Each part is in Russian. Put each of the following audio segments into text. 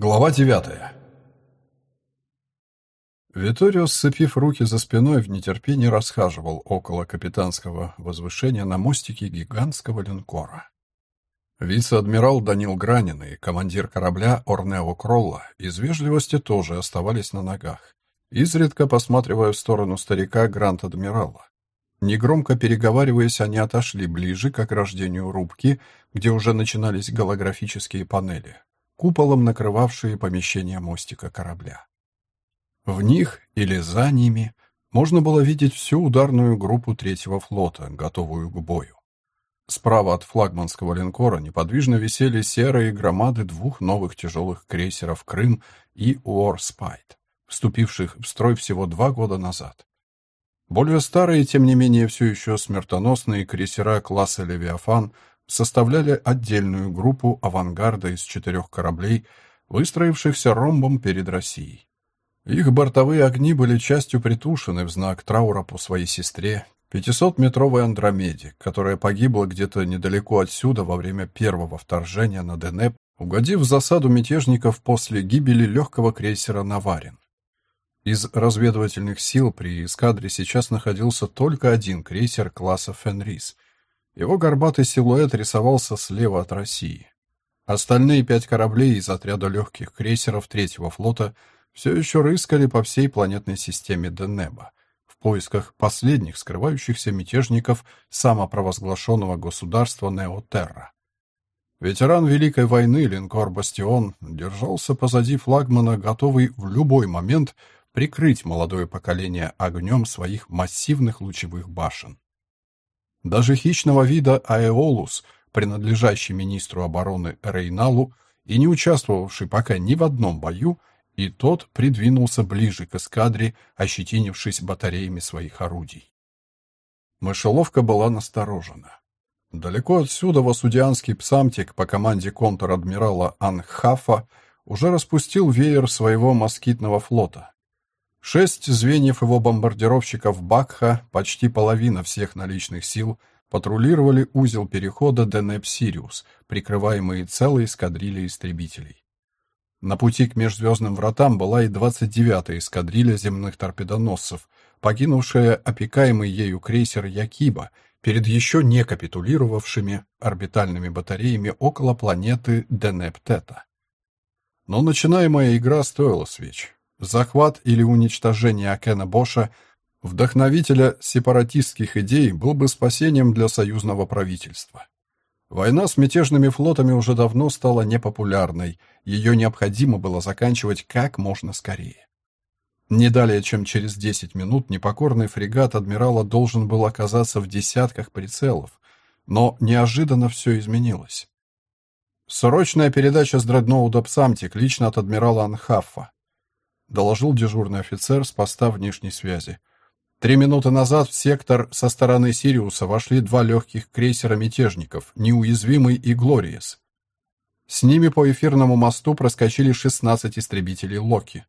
Глава девятая. Виторио, сцепив руки за спиной, в нетерпении расхаживал около капитанского возвышения на мостике гигантского линкора. Вице-адмирал Данил Гранин и командир корабля Орнео Кролла из вежливости тоже оставались на ногах, изредка посматривая в сторону старика Грант-адмирала. Негромко переговариваясь, они отошли ближе к ограждению рубки, где уже начинались голографические панели — куполом накрывавшие помещение мостика корабля. В них или за ними можно было видеть всю ударную группу третьего флота, готовую к бою. Справа от флагманского линкора неподвижно висели серые громады двух новых тяжелых крейсеров «Крым» и «Уорспайт», вступивших в строй всего два года назад. Более старые, тем не менее, все еще смертоносные крейсера класса «Левиафан» составляли отдельную группу авангарда из четырех кораблей, выстроившихся ромбом перед Россией. Их бортовые огни были частью притушены в знак траура по своей сестре, 500-метровой Андромеде, которая погибла где-то недалеко отсюда во время первого вторжения на Денеп, угодив в засаду мятежников после гибели легкого крейсера «Наварин». Из разведывательных сил при эскадре сейчас находился только один крейсер класса «Фенрис», его горбатый силуэт рисовался слева от России. Остальные пять кораблей из отряда легких крейсеров третьего флота все еще рыскали по всей планетной системе Денеба в поисках последних скрывающихся мятежников самопровозглашенного государства Неотерра. Ветеран Великой войны линкор «Бастион» держался позади флагмана, готовый в любой момент прикрыть молодое поколение огнем своих массивных лучевых башен. Даже хищного вида Аэолус, принадлежащий министру обороны Рейналу и не участвовавший пока ни в одном бою, и тот придвинулся ближе к эскадре, ощетинившись батареями своих орудий. Мышеловка была насторожена. Далеко отсюда васудианский псамтик по команде контр-адмирала Анхафа уже распустил веер своего москитного флота, Шесть звеньев его бомбардировщиков Бакха, почти половина всех наличных сил, патрулировали узел перехода Денеп-Сириус, прикрываемый целой эскадрильей истребителей. На пути к межзвездным вратам была и 29-я эскадрилья земных торпедоносцев, покинувшая опекаемый ею крейсер Якиба перед еще не капитулировавшими орбитальными батареями около планеты Денеп-Тета. Но начинаемая игра стоила свеч. Захват или уничтожение Акена Боша, вдохновителя сепаратистских идей, был бы спасением для союзного правительства. Война с мятежными флотами уже давно стала непопулярной, ее необходимо было заканчивать как можно скорее. Не далее, чем через 10 минут, непокорный фрегат адмирала должен был оказаться в десятках прицелов, но неожиданно все изменилось. Срочная передача с дредноуда «Псамтик» лично от адмирала Анхаффа. — доложил дежурный офицер с поста внешней связи. Три минуты назад в сектор со стороны Сириуса вошли два легких крейсера мятежников, неуязвимый и Глориес. С ними по эфирному мосту проскочили 16 истребителей Локи.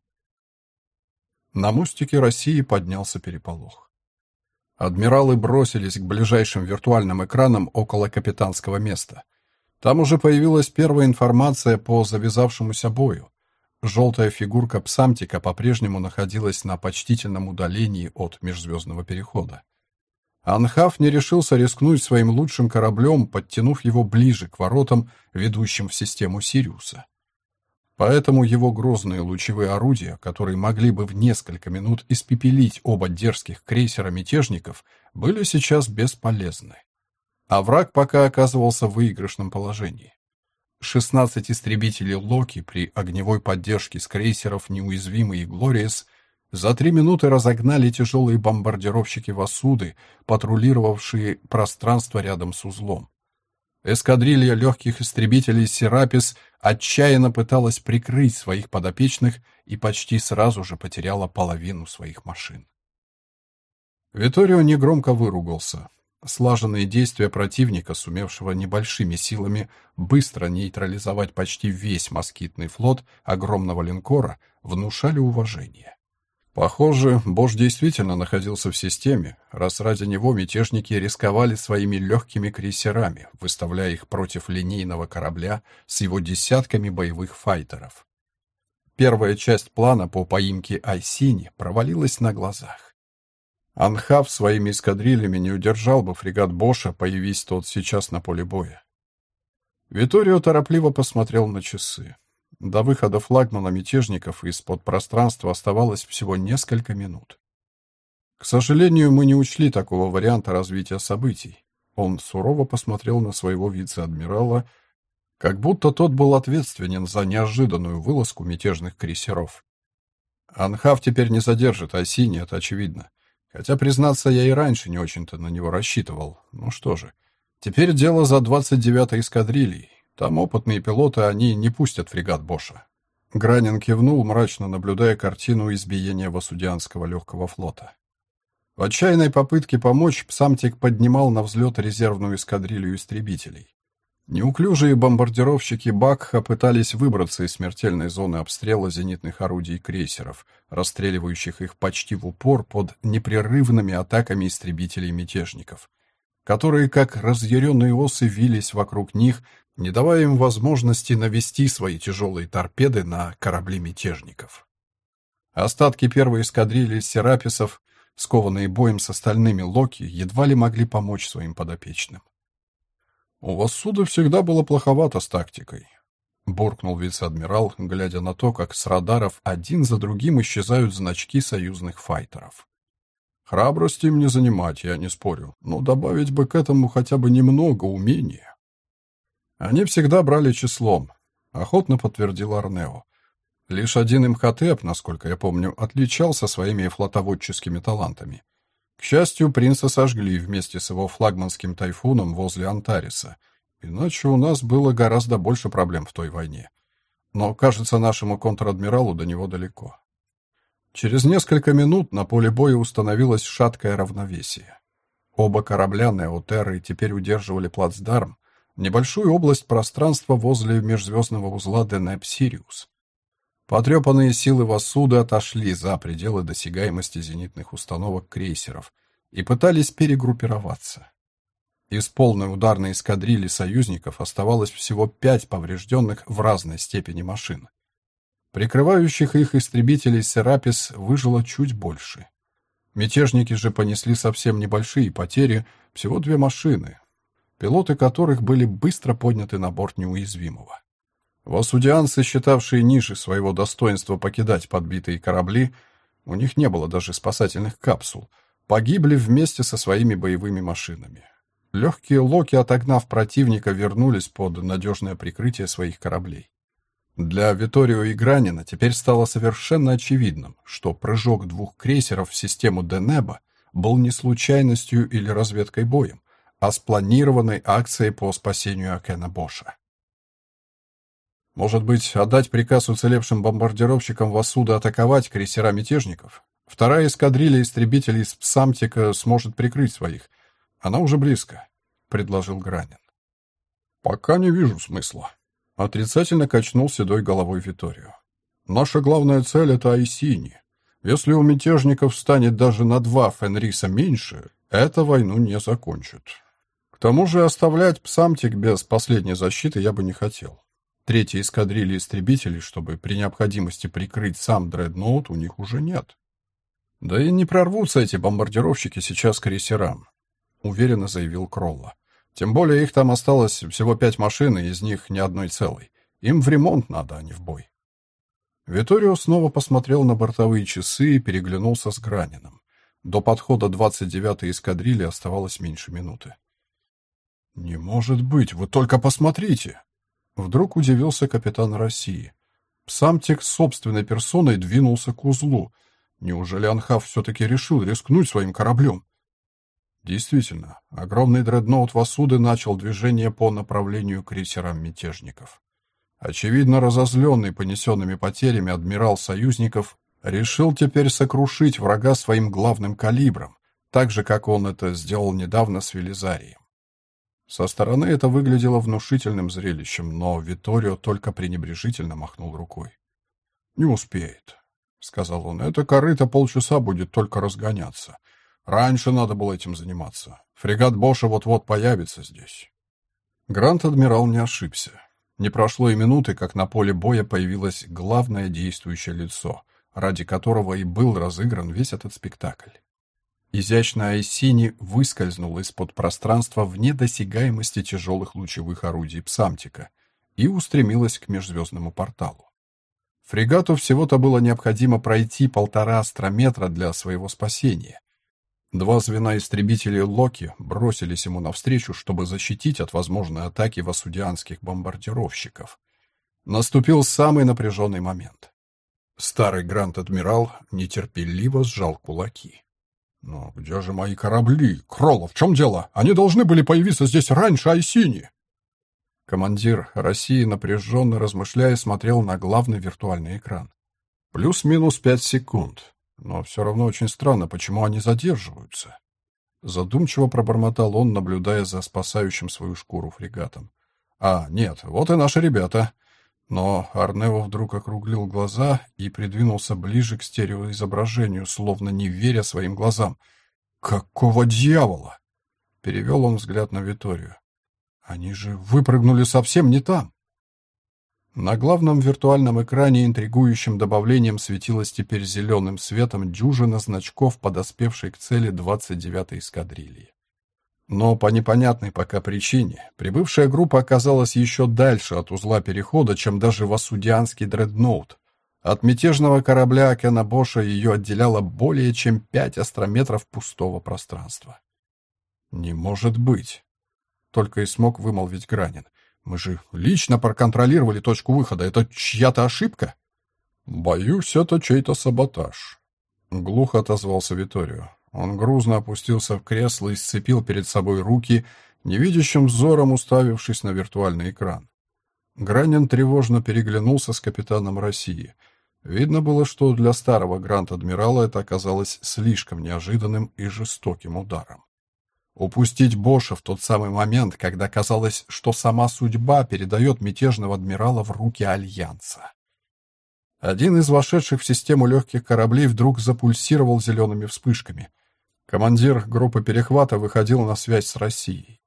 На мостике России поднялся переполох. Адмиралы бросились к ближайшим виртуальным экранам около капитанского места. Там уже появилась первая информация по завязавшемуся бою. Желтая фигурка Псамтика по-прежнему находилась на почтительном удалении от межзвездного перехода. Анхав не решился рискнуть своим лучшим кораблем, подтянув его ближе к воротам, ведущим в систему Сириуса. Поэтому его грозные лучевые орудия, которые могли бы в несколько минут испепелить оба дерзких крейсера мятежников, были сейчас бесполезны. А враг пока оказывался в выигрышном положении. 16 истребителей Локи при огневой поддержке с крейсеров «Неуязвимый» и «Глориес» за три минуты разогнали тяжелые бомбардировщики «Васуды», патрулировавшие пространство рядом с узлом. Эскадрилья легких истребителей «Серапис» отчаянно пыталась прикрыть своих подопечных и почти сразу же потеряла половину своих машин. Виторио негромко выругался. Слаженные действия противника, сумевшего небольшими силами быстро нейтрализовать почти весь москитный флот огромного линкора, внушали уважение. Похоже, Бош действительно находился в системе, раз ради него мятежники рисковали своими легкими крейсерами, выставляя их против линейного корабля с его десятками боевых файтеров. первая часть плана по поимке Айсини провалилась на глазах. Анхав своими эскадрильями не удержал бы фрегат Боша, появись тот сейчас на поле боя. Виторио торопливо посмотрел на часы. До выхода флагмана мятежников из-под пространства оставалось всего несколько минут. К сожалению, мы не учли такого варианта развития событий. Он сурово посмотрел на своего вице-адмирала, как будто тот был ответственен за неожиданную вылазку мятежных крейсеров. Анхав теперь не задержит Осини, это очевидно. Хотя, признаться, я и раньше не очень-то на него рассчитывал. Ну что же, Теперь дело за 29-й эскадрильей. Там опытные пилоты, они не пустят фрегат Боша. Гранин кивнул, мрачно наблюдая картину избиения Васудианского легкого флота. В отчаянной попытке помочь Псамтик поднимал на взлет резервную эскадрилью истребителей. Неуклюжие бомбардировщики Бакха пытались выбраться из смертельной зоны обстрела зенитных орудий крейсеров, расстреливающих их почти в упор под непрерывными атаками истребителей мятежников которые, как разъяренные осы, вились вокруг них, не давая им возможности навести свои тяжелые торпеды на корабли мятежников. Остатки первой эскадрильи сераписов, скованные боем с остальными Локи, едва ли могли помочь своим подопечным. «У вас суда всегда было плоховато с тактикой», — буркнул вице-адмирал, глядя на то, как с радаров один за другим исчезают значки союзных файтеров. Храбрости им не занимать, я не спорю, но добавить бы к этому хотя бы немного умения. Они всегда брали числом, охотно подтвердил Арнео. Лишь один Имхотеп, насколько я помню, отличался своими флотоводческими талантами. К счастью, принца сожгли вместе с его флагманским тайфуном возле Антариса, иначе у нас было гораздо больше проблем в той войне. Но, кажется, нашему контр-адмиралу до него далеко. Через несколько минут на поле боя установилось шаткое равновесие. Оба корабля Неотерры теперь удерживали плацдарм, небольшую область пространства возле межзвездного узла Денеп-Сириус. Потрепанные силы Вассуды отошли за пределы досягаемости зенитных установок крейсеров и пытались перегруппироваться. Из полной ударной эскадрильи союзников оставалось всего пять поврежденных в разной степени машин. Прикрывающих их истребителей Серапис выжило чуть больше. Мятежники же понесли совсем небольшие потери, всего две машины, пилоты которых были быстро подняты на борт неуязвимого. Васудианцы, считавшие ниже своего достоинства покидать подбитые корабли, у них не было даже спасательных капсул, погибли вместе со своими боевыми машинами. Легкие локи, отогнав противника, вернулись под надежное прикрытие своих кораблей. Для Виторио и Гранина теперь стало совершенно очевидным, что прыжок двух крейсеров в систему Денеба был не случайностью или разведкой боем, а спланированной акцией по спасению Акена Боша. Может быть, отдать приказ уцелевшим бомбардировщикам Васуда атаковать крейсера мятежников? Вторая эскадрилья истребителей из Псамтика сможет прикрыть своих. Она уже близко, — предложил Гранин. Пока не вижу смысла, Отрицательно качнул седой головой Виторио. Наша главная цель — это Айсини. Если у мятежников станет даже на два Фенриса меньше, эта войну не закончит. К тому же оставлять Псамтик без последней защиты я бы не хотел. Третьей эскадрильи истребителей, чтобы при необходимости прикрыть сам дредноут, у них уже нет. Да и не прорвутся эти бомбардировщики сейчас к крейсерам, уверенно заявил Кролла. Тем более их там осталось всего пять машин, и из них ни одной целой. Им в ремонт надо, а не в бой. Виторио снова посмотрел на бортовые часы и переглянулся с Гранином. До подхода 29-й эскадрильи оставалось меньше минуты. «Не может быть! Вы только посмотрите!» Вдруг удивился капитан России. Псамтик с собственной персоной двинулся к узлу. Неужели Анхав все-таки решил рискнуть своим кораблем? Действительно, огромный дредноут Васуды начал движение по направлению к крейсерам мятежников. Очевидно, разозленный понесенными потерями адмирал союзников решил теперь сокрушить врага своим главным калибром, так же, как он это сделал недавно с Велизарием. Со стороны это выглядело внушительным зрелищем, но Виторио только пренебрежительно махнул рукой. «Не успеет», — сказал он, — «это корыто полчаса будет только разгоняться. Раньше надо было этим заниматься. Фрегат Боша вот-вот появится здесь. Грант-адмирал не ошибся. Не прошло и минуты, как на поле боя появилось главное действующее лицо, ради которого и был разыгран весь этот спектакль. Изящная Айсини выскользнула из-под пространства вне досягаемости тяжелых лучевых орудий Псамтика и устремилась к межзвездному порталу. Фрегату всего-то было необходимо пройти полтора астрометра для своего спасения. Два звена истребителей Локи бросились ему навстречу, чтобы защитить от возможной атаки васудианских бомбардировщиков. Наступил самый напряженный момент. Старый Гранд-адмирал нетерпеливо сжал кулаки. «Но где же мои корабли? Кролов, в чем дело? Они должны были появиться здесь раньше Айсини!» Командир России, напряженно размышляя, смотрел на главный виртуальный экран. Плюс-минус пять секунд. Но все равно очень странно, почему они задерживаются. Задумчиво пробормотал он, наблюдая за спасающим свою шкуру фрегатом. «А, нет, вот и наши ребята». Но Арнево вдруг округлил глаза и придвинулся ближе к стереоизображению, словно не веря своим глазам. «Какого дьявола?» Перевел он взгляд на Виторию. Они же выпрыгнули совсем не там. На главном виртуальном экране интригующим добавлением светилась теперь зеленым светом дюжина значков, подоспевшей к цели 29-й эскадрильи. Но по непонятной пока причине прибывшая группа оказалась еще дальше от узла перехода, чем даже васудианский дредноут. От мятежного корабля Кена Боша ее отделяло более чем пять астрометров пустого пространства. «Не может быть!» Только и смог вымолвить Гранин. Мы же лично проконтролировали точку выхода. Это чья-то ошибка? Боюсь, это чей-то саботаж. Глухо отозвался Виторио. Он грузно опустился в кресло и сцепил перед собой руки, невидящим взором уставившись на виртуальный экран. Гранин тревожно переглянулся с капитаном России. Видно было, что для старого гранд-адмирала это оказалось слишком неожиданным и жестоким ударом. Упустить Боша в тот самый момент, когда казалось, что сама судьба передает мятежного адмирала в руки Альянса. Один из вошедших в систему легких кораблей вдруг запульсировал зелеными вспышками. Командир группы перехвата выходил на связь с Россией.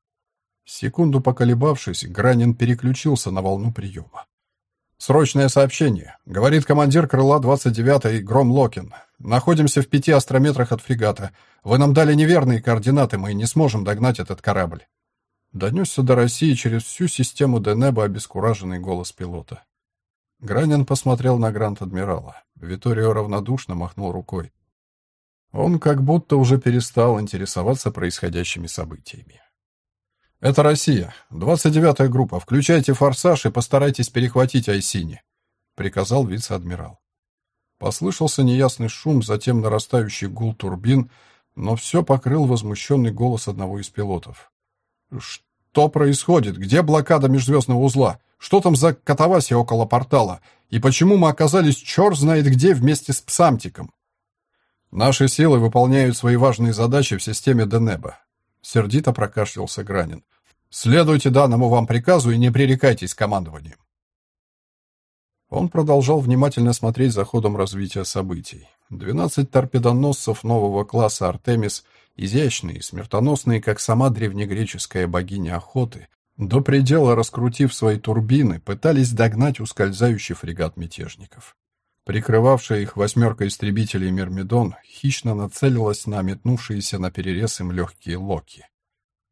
Секунду поколебавшись, Гранин переключился на волну приема. «Срочное сообщение», — говорит командир крыла 29-й Гром Локин. «Находимся в пяти астрометрах от фрегата. Вы нам дали неверные координаты, мы не сможем догнать этот корабль». Донесся до России через всю систему Денеба обескураженный голос пилота. Гранин посмотрел на Гранд-адмирала. Виторио равнодушно махнул рукой. Он как будто уже перестал интересоваться происходящими событиями. «Это Россия. 29-я группа. Включайте форсаж и постарайтесь перехватить Айсини», — приказал вице-адмирал. Послышался неясный шум, затем нарастающий гул турбин, но все покрыл возмущенный голос одного из пилотов. «Что происходит? Где блокада межзвездного узла? Что там за катавасия около портала? И почему мы оказались черт знает где вместе с Псамтиком?» «Наши силы выполняют свои важные задачи в системе Денеба», — сердито прокашлялся Гранин. Следуйте данному вам приказу и не пререкайтесь командованием. Он продолжал внимательно смотреть за ходом развития событий. Двенадцать торпедоносцев нового класса «Артемис», изящные и смертоносные, как сама древнегреческая богиня охоты, до предела раскрутив свои турбины, пытались догнать ускользающий фрегат мятежников. Прикрывавшая их восьмерка истребителей «Мирмидон» хищно нацелилась на метнувшиеся на перерез им легкие локи.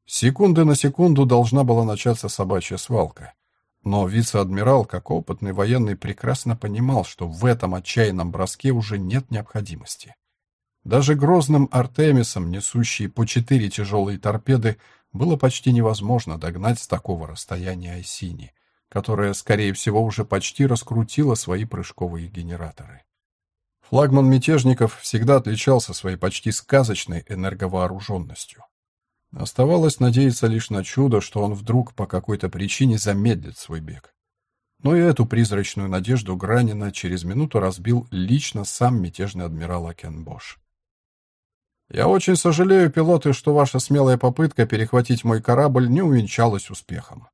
Секунды на секунду должна была начаться собачья свалка. Но вице-адмирал, как опытный военный, прекрасно понимал, что в этом отчаянном броске уже нет необходимости. Даже грозным Артемисом, несущие по четыре тяжелые торпеды, было почти невозможно догнать с такого расстояния Айсини, которая, скорее всего, уже почти раскрутила свои прыжковые генераторы. Флагман мятежников всегда отличался своей почти сказочной энерговооруженностью. Оставалось надеяться лишь на чудо, что он вдруг по какой-то причине замедлит свой бег. Но и эту призрачную надежду Гранина через минуту разбил лично сам мятежный адмирал Акенбош. «Я очень сожалею, пилоты, что ваша смелая попытка перехватить мой корабль не увенчалась успехом».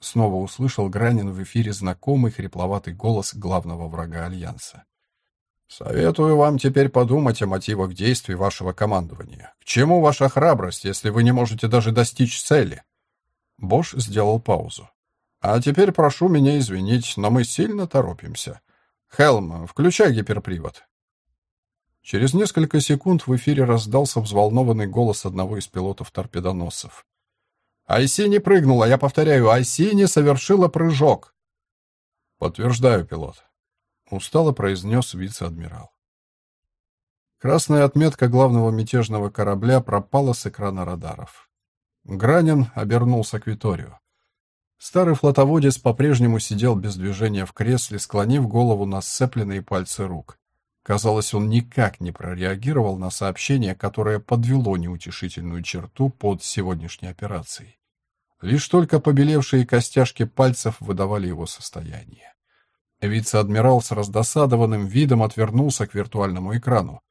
Снова услышал Гранин в эфире знакомый хрипловатый голос главного врага Альянса. Советую вам теперь подумать о мотивах действий вашего командования. К чему ваша храбрость, если вы не можете даже достичь цели? Бош сделал паузу. А теперь прошу меня извинить, но мы сильно торопимся. Хелм, включай гиперпривод. Через несколько секунд в эфире раздался взволнованный голос одного из пилотов-торпедоносцев. «Айси не прыгнула, я повторяю, Айси не совершила прыжок!» «Подтверждаю, пилот», — устало произнес вице-адмирал. Красная отметка главного мятежного корабля пропала с экрана радаров. Гранин обернулся к Виторию. Старый флотоводец по-прежнему сидел без движения в кресле, склонив голову на сцепленные пальцы рук. Казалось, он никак не прореагировал на сообщение, которое подвело неутешительную черту под сегодняшней операцией. Лишь только побелевшие костяшки пальцев выдавали его состояние. Вице-адмирал с раздосадованным видом отвернулся к виртуальному экрану.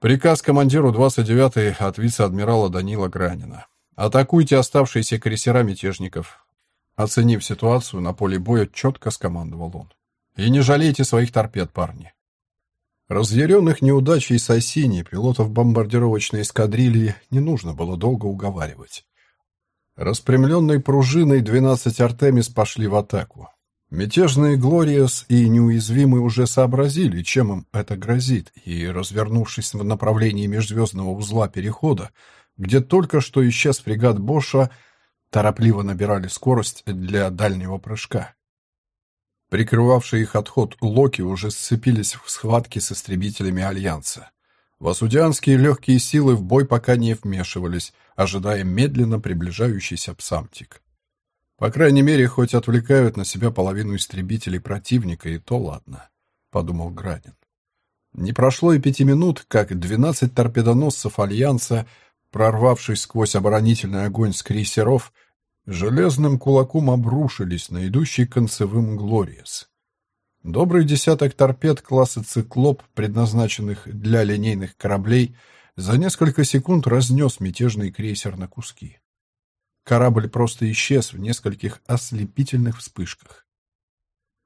Приказ командиру 29-й от вице-адмирала Данила Гранина. Атакуйте оставшиеся крейсера мятежников. Оценив ситуацию на поле боя, четко скомандовал он. И не жалейте своих торпед, парни. Разъяренных неудачей Сосини пилотов бомбардировочной эскадрильи не нужно было долго уговаривать. Распрямленной пружиной 12 «Артемис» пошли в атаку. Мятежные «Глориас» и «Неуязвимый» уже сообразили, чем им это грозит, и, развернувшись в направлении межзвездного узла перехода, где только что исчез фрегат Боша, торопливо набирали скорость для дальнего прыжка. Прикрывавшие их отход Локи уже сцепились в схватке с истребителями Альянса. Васудианские легкие силы в бой пока не вмешивались, ожидая медленно приближающийся псамтик. По крайней мере, хоть отвлекают на себя половину истребителей противника, и то ладно, — подумал Гранин. Не прошло и пяти минут, как двенадцать торпедоносцев Альянса, прорвавшись сквозь оборонительный огонь с крейсеров, железным кулаком обрушились на идущий концевым «Глориес». Добрый десяток торпед класса «Циклоп», предназначенных для линейных кораблей, за несколько секунд разнес мятежный крейсер на куски. Корабль просто исчез в нескольких ослепительных вспышках.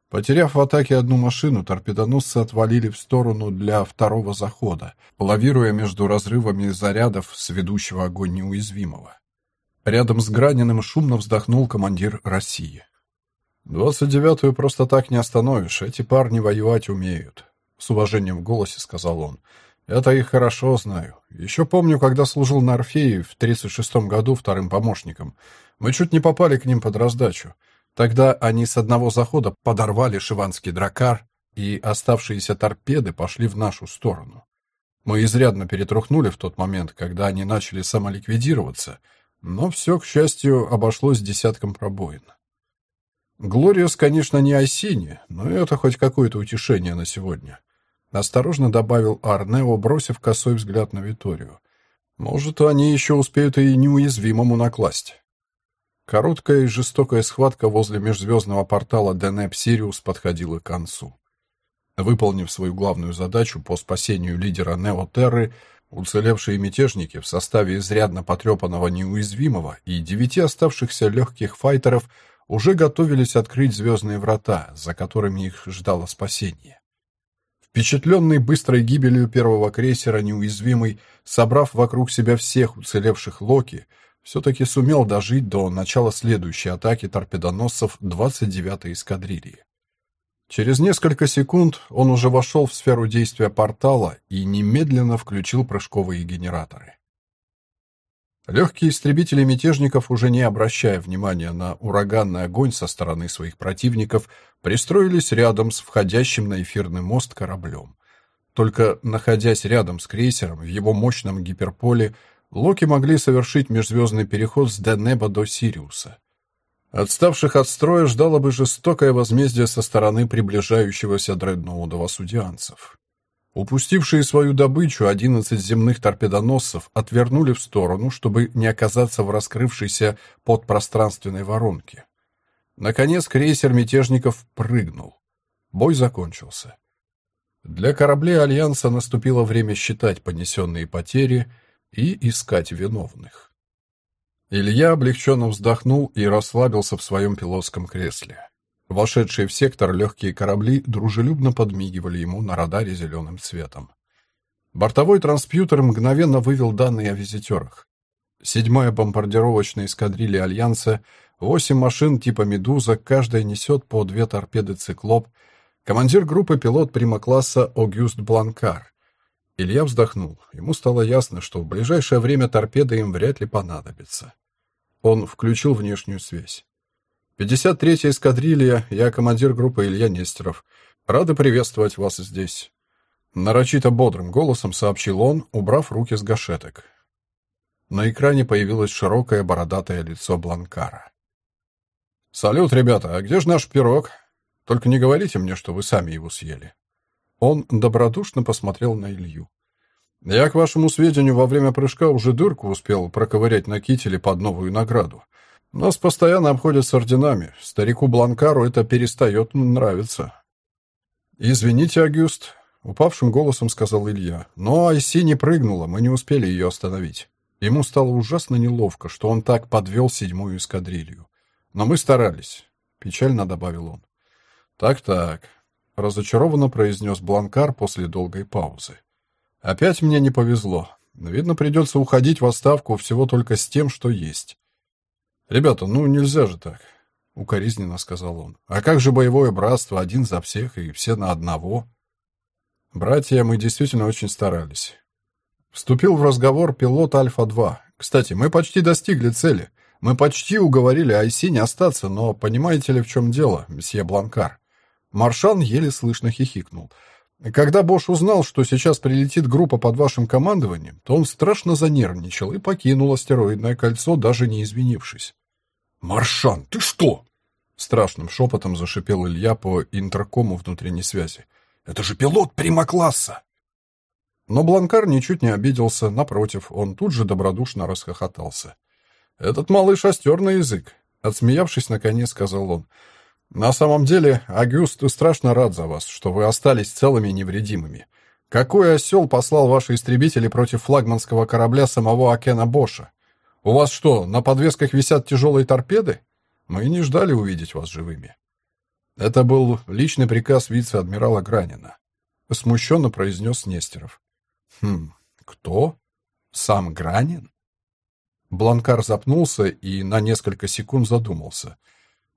Потеряв в атаке одну машину, торпедоносцы отвалили в сторону для второго захода, лавируя между разрывами зарядов с ведущего огонь неуязвимого. Рядом с Граниным шумно вздохнул командир России. «Двадцать девятую просто так не остановишь, эти парни воевать умеют», — с уважением в голосе сказал он. «Это их хорошо знаю. Еще помню, когда служил на Орфее в тридцать шестом году вторым помощником. Мы чуть не попали к ним под раздачу. Тогда они с одного захода подорвали шиванский дракар, и оставшиеся торпеды пошли в нашу сторону. Мы изрядно перетрухнули в тот момент, когда они начали самоликвидироваться — но все, к счастью, обошлось десятком пробоин. Глориас, конечно, не Айсини, но это хоть какое-то утешение на сегодня. Осторожно добавил Арнео, бросив косой взгляд на Виторию. Может, они еще успеют и неуязвимому накласть. Короткая и жестокая схватка возле межзвездного портала Денеп Сириус подходила к концу. Выполнив свою главную задачу по спасению лидера Неотерры, Уцелевшие мятежники в составе изрядно потрепанного неуязвимого и девяти оставшихся легких файтеров уже готовились открыть звездные врата, за которыми их ждало спасение. Впечатленный быстрой гибелью первого крейсера неуязвимый, собрав вокруг себя всех уцелевших Локи, все-таки сумел дожить до начала следующей атаки торпедоносцев 29-й эскадрильи. Через несколько секунд он уже вошел в сферу действия портала и немедленно включил прыжковые генераторы. Легкие истребители мятежников, уже не обращая внимания на ураганный огонь со стороны своих противников, пристроились рядом с входящим на эфирный мост кораблем. Только находясь рядом с крейсером в его мощном гиперполе, Локи могли совершить межзвездный переход с Денеба до Сириуса. Отставших от строя ждало бы жестокое возмездие со стороны приближающегося дредноуда васудианцев. Упустившие свою добычу, одиннадцать земных торпедоносцев отвернули в сторону, чтобы не оказаться в раскрывшейся подпространственной воронке. Наконец крейсер мятежников прыгнул. Бой закончился. Для кораблей Альянса наступило время считать понесенные потери и искать виновных. Илья облегченно вздохнул и расслабился в своем пилотском кресле. Вошедшие в сектор легкие корабли дружелюбно подмигивали ему на радаре зеленым цветом. Бортовой транспьютер мгновенно вывел данные о визитерах. Седьмая бомбардировочная эскадрилья Альянса Восемь машин типа «Медуза», каждая несет по две торпеды «Циклоп». Командир группы пилот прима-класса Огюст Бланкар. Илья вздохнул. Ему стало ясно, что в ближайшее время торпеды им вряд ли понадобятся. Он включил внешнюю связь. 53-я эскадрилья, я командир группы Илья Нестеров. Рады приветствовать вас здесь. Нарочито бодрым голосом сообщил он, убрав руки с гашеток. На экране появилось широкое бородатое лицо Бланкара. «Салют, ребята, а где же наш пирог? Только не говорите мне, что вы сами его съели». Он добродушно посмотрел на Илью. «Я, к вашему сведению, во время прыжка уже дырку успел проковырять на кителе под новую награду. Нас постоянно обходят с орденами. Старику Бланкару это перестает нравиться». «Извините, Агюст», — упавшим голосом сказал Илья. «Но Айси не прыгнула, мы не успели ее остановить». Ему стало ужасно неловко, что он так подвел седьмую эскадрилью. Но мы старались, печально добавил он. Так-так, разочарованно произнес Бланкар после долгой паузы. Опять мне не повезло. Видно, придется уходить в отставку всего только с тем, что есть. Ребята, ну нельзя же так, укоризненно сказал он. А как же боевое братство, один за всех и все на одного? Братья, мы действительно очень старались. Вступил в разговор пилот Альфа-2. Кстати, мы почти достигли цели. Мы почти уговорили Айсине остаться, но понимаете ли, в чем дело, месье Бланкар? Маршан еле слышно хихикнул. Когда Бош узнал, что сейчас прилетит группа под вашим командованием, то он страшно занервничал и покинул астероидное кольцо, даже не извинившись. «Маршан, ты что?» Страшным шепотом зашипел Илья по интеркому внутренней связи. «Это же пилот прима-класса!» Но Бланкар ничуть не обиделся, напротив, он тут же добродушно расхохотался. «Этот малыш остер на язык», — отсмеявшись, наконец сказал он. «На самом деле, Агюст страшно рад за вас, что вы остались целыми и невредимыми. Какой осел послал ваши истребители против флагманского корабля самого Акена Боша? У вас что, на подвесках висят тяжелые торпеды? Мы не ждали увидеть вас живыми». Это был личный приказ вице-адмирала Гранина. Смущенно произнес Нестеров. «Хм, кто? Сам Гранин?» Бланкар запнулся и на несколько секунд задумался.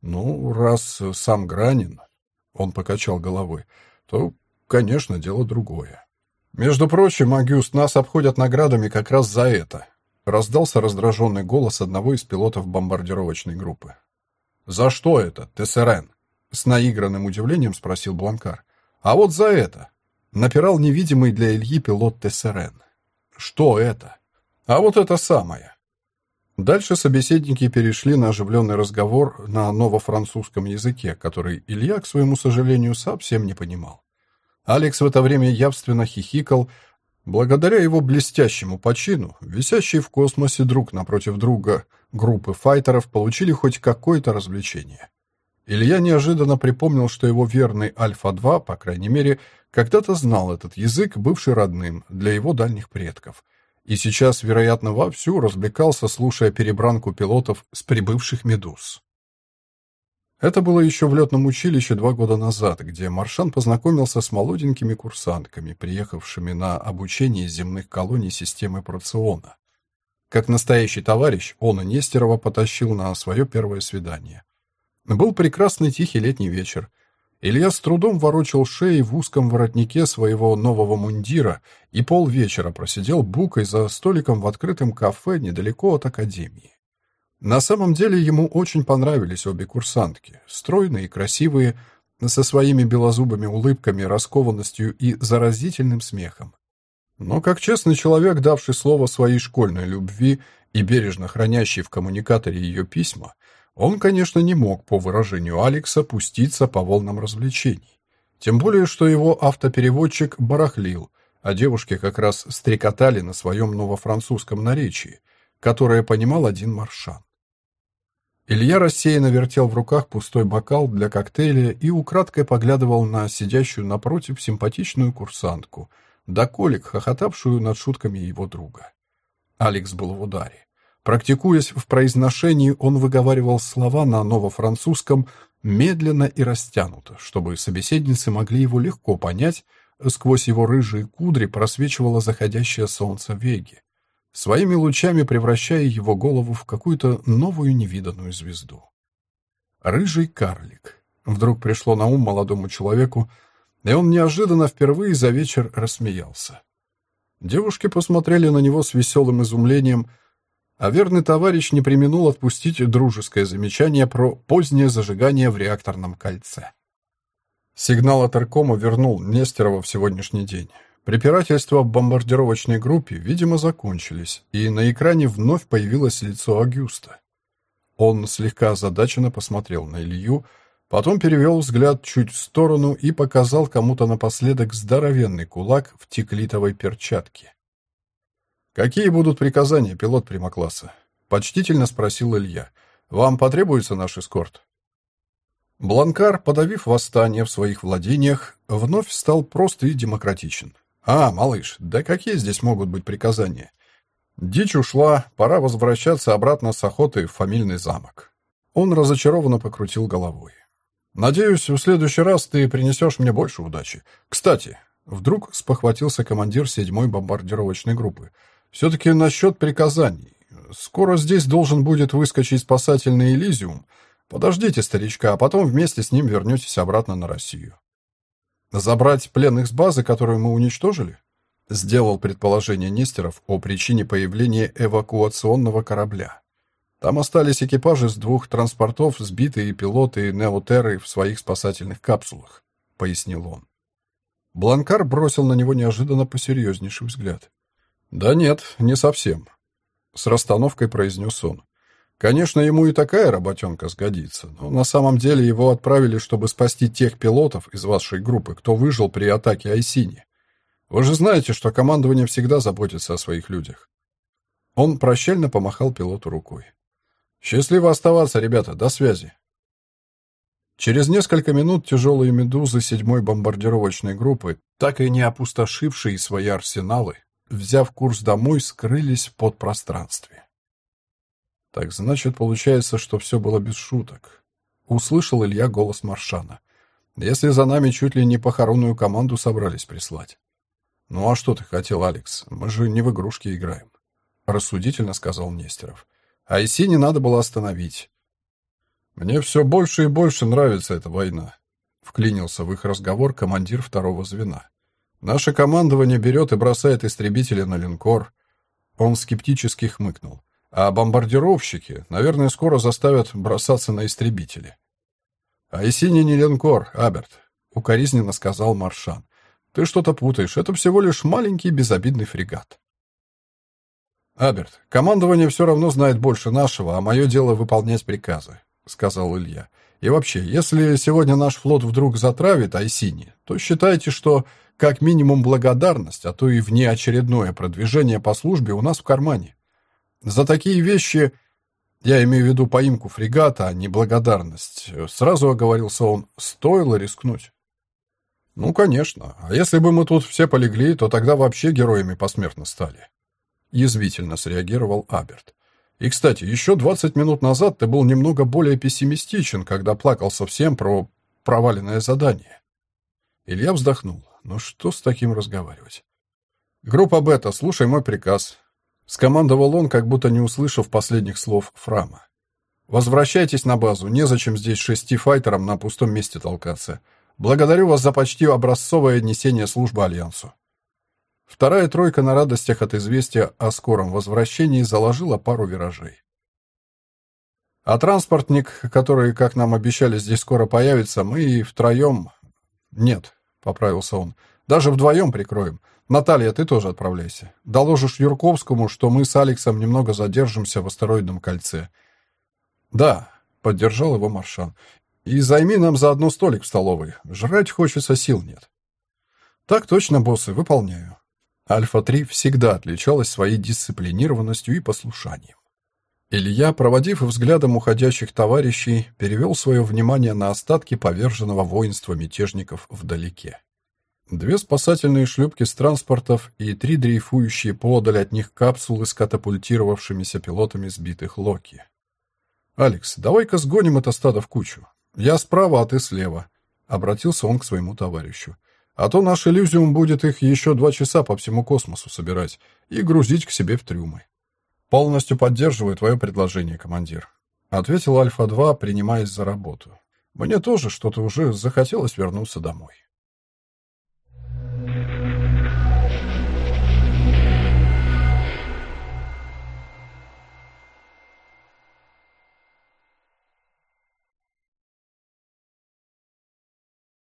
«Ну, раз сам Гранин...» — он покачал головой. «То, конечно, дело другое. Между прочим, Агюст, нас обходят наградами как раз за это», — раздался раздраженный голос одного из пилотов бомбардировочной группы. «За что это, ТСРН?» — с наигранным удивлением спросил Бланкар. «А вот за это!» — напирал невидимый для Ильи пилот ТСРН. «Что это?» «А вот это самое!» Дальше собеседники перешли на оживленный разговор на ново-французском языке, который Илья, к своему сожалению, совсем не понимал. Алекс в это время явственно хихикал. Благодаря его блестящему почину, висящие в космосе друг напротив друга группы файтеров получили хоть какое-то развлечение. Илья неожиданно припомнил, что его верный Альфа-2, по крайней мере, когда-то знал этот язык, бывший родным для его дальних предков – и сейчас, вероятно, вовсю развлекался, слушая перебранку пилотов с прибывших «Медуз». Это было еще в летном училище два года назад, где Маршан познакомился с молоденькими курсантками, приехавшими на обучение из земных колоний системы Проциона. Как настоящий товарищ, он и Нестерова потащил на свое первое свидание. Был прекрасный тихий летний вечер. Илья с трудом ворочал шеей в узком воротнике своего нового мундира и полвечера просидел букой за столиком в открытом кафе недалеко от академии. На самом деле ему очень понравились обе курсантки, стройные и красивые, со своими белозубыми улыбками, раскованностью и заразительным смехом. Но как честный человек, давший слово своей школьной любви и бережно хранящий в коммуникаторе ее письма, он, конечно, не мог, по выражению Алекса, пуститься по волнам развлечений. Тем более, что его автопереводчик барахлил, а девушки как раз стрекотали на своем новофранцузском наречии, которое понимал один маршан. Илья рассеянно вертел в руках пустой бокал для коктейля и украдкой поглядывал на сидящую напротив симпатичную курсантку, до колик хохотавшую над шутками его друга. Алекс был в ударе. Практикуясь в произношении, он выговаривал слова на новофранцузском медленно и растянуто, чтобы собеседницы могли его легко понять, сквозь его рыжие кудри просвечивало заходящее солнце Веги, своими лучами превращая его голову в какую-то новую невиданную звезду. Рыжий карлик. Вдруг пришло на ум молодому человеку, и он неожиданно впервые за вечер рассмеялся. Девушки посмотрели на него с веселым изумлением, а верный товарищ не применул отпустить дружеское замечание про позднее зажигание в реакторном кольце. Сигнал от Аркома вернул Нестерова в сегодняшний день. Препирательства в бомбардировочной группе, видимо, закончились, и на экране вновь появилось лицо Агюста. Он слегка озадаченно посмотрел на Илью, потом перевел взгляд чуть в сторону и показал кому-то напоследок здоровенный кулак в теклитовой перчатке. «Какие будут приказания, пилот примокласса?» — почтительно спросил Илья. «Вам потребуется наш эскорт?» Бланкар, подавив восстание в своих владениях, вновь стал прост и демократичен. «А, малыш, да какие здесь могут быть приказания? Дичь ушла, пора возвращаться обратно с охоты в фамильный замок». Он разочарованно покрутил головой. «Надеюсь, в следующий раз ты принесешь мне больше удачи. Кстати, вдруг спохватился командир седьмой бомбардировочной группы. Все-таки насчет приказаний. Скоро здесь должен будет выскочить спасательный Элизиум, Подождите старичка, а потом вместе с ним вернетесь обратно на Россию. Забрать пленных с базы, которую мы уничтожили? Сделал предположение Нестеров о причине появления эвакуационного корабля. Там остались экипажи с двух транспортов, сбитые пилоты Неотерры в своих спасательных капсулах, пояснил он. Бланкар бросил на него неожиданно посерьезнейший взгляд. «Да нет, не совсем», — с расстановкой произнес он. Конечно, ему и такая работенка сгодится, но на самом деле его отправили, чтобы спасти тех пилотов из вашей группы, кто выжил при атаке Айсини. Вы же знаете, что командование всегда заботится о своих людях. Он прощально помахал пилоту рукой. Счастливо оставаться, ребята, до связи. Через несколько минут тяжелые «Медузы» седьмой бомбардировочной группы, так и не опустошившие свои арсеналы, взяв курс домой, скрылись в подпространстве. Так значит, получается, что все было без шуток. Услышал Илья голос Маршана. Если за нами чуть ли не похоронную команду собрались прислать. Ну а что ты хотел, Алекс? Мы же не в игрушки играем. Рассудительно сказал Нестеров. А Иси не надо было остановить. Мне все больше и больше нравится эта война. Вклинился в их разговор командир второго звена. Наше командование берет и бросает истребители на линкор. Он скептически хмыкнул. А бомбардировщики, наверное, скоро заставят бросаться на истребители. «А и синий не линкор, Аберт», — укоризненно сказал Маршан. «Ты что-то путаешь. Это всего лишь маленький безобидный фрегат». «Аберт, командование все равно знает больше нашего, а мое дело выполнять приказы», — сказал Илья. «И вообще, если сегодня наш флот вдруг затравит Айсини, то считайте, что как минимум благодарность, а то и внеочередное продвижение по службе у нас в кармане. За такие вещи, я имею в виду поимку фрегата, а не благодарность, сразу оговорился он, стоило рискнуть. Ну, конечно. А если бы мы тут все полегли, то тогда вообще героями посмертно стали. Язвительно среагировал Аберт. И, кстати, еще 20 минут назад ты был немного более пессимистичен, когда плакал совсем про проваленное задание. Илья вздохнул. Ну что с таким разговаривать? Группа Бета, слушай мой приказ. Скомандовал он, как будто не услышав последних слов Фрама. «Возвращайтесь на базу, незачем здесь шести файтерам на пустом месте толкаться. Благодарю вас за почти образцовое несение службы Альянсу». Вторая тройка на радостях от известия о скором возвращении заложила пару виражей. А транспортник, который, как нам обещали, здесь скоро появится, мы и втроем... Нет, — поправился он, — даже вдвоем прикроем. «Наталья, ты тоже отправляйся. Доложишь Юрковскому, что мы с Алексом немного задержимся в астероидном кольце». «Да», — поддержал его Маршан. «И займи нам заодно столик в столовой. Жрать хочется, сил нет». «Так точно, боссы, выполняю». Альфа-3 всегда отличалась своей дисциплинированностью и послушанием. Илья, проводив взглядом уходящих товарищей, перевел свое внимание на остатки поверженного воинства мятежников вдалеке. Две спасательные шлюпки с транспортов и три дрейфующие подаль от них капсулы с катапультировавшимися пилотами сбитых Локи. «Алекс, давай-ка сгоним это стадо в кучу. Я справа, а ты слева», — обратился он к своему товарищу. «А то наш иллюзиум будет их еще два часа по всему космосу собирать и грузить к себе в трюмы». «Полностью поддерживаю твое предложение, командир», —— ответил Альфа-2, принимаясь за работу. «Мне тоже что-то уже захотелось вернуться домой».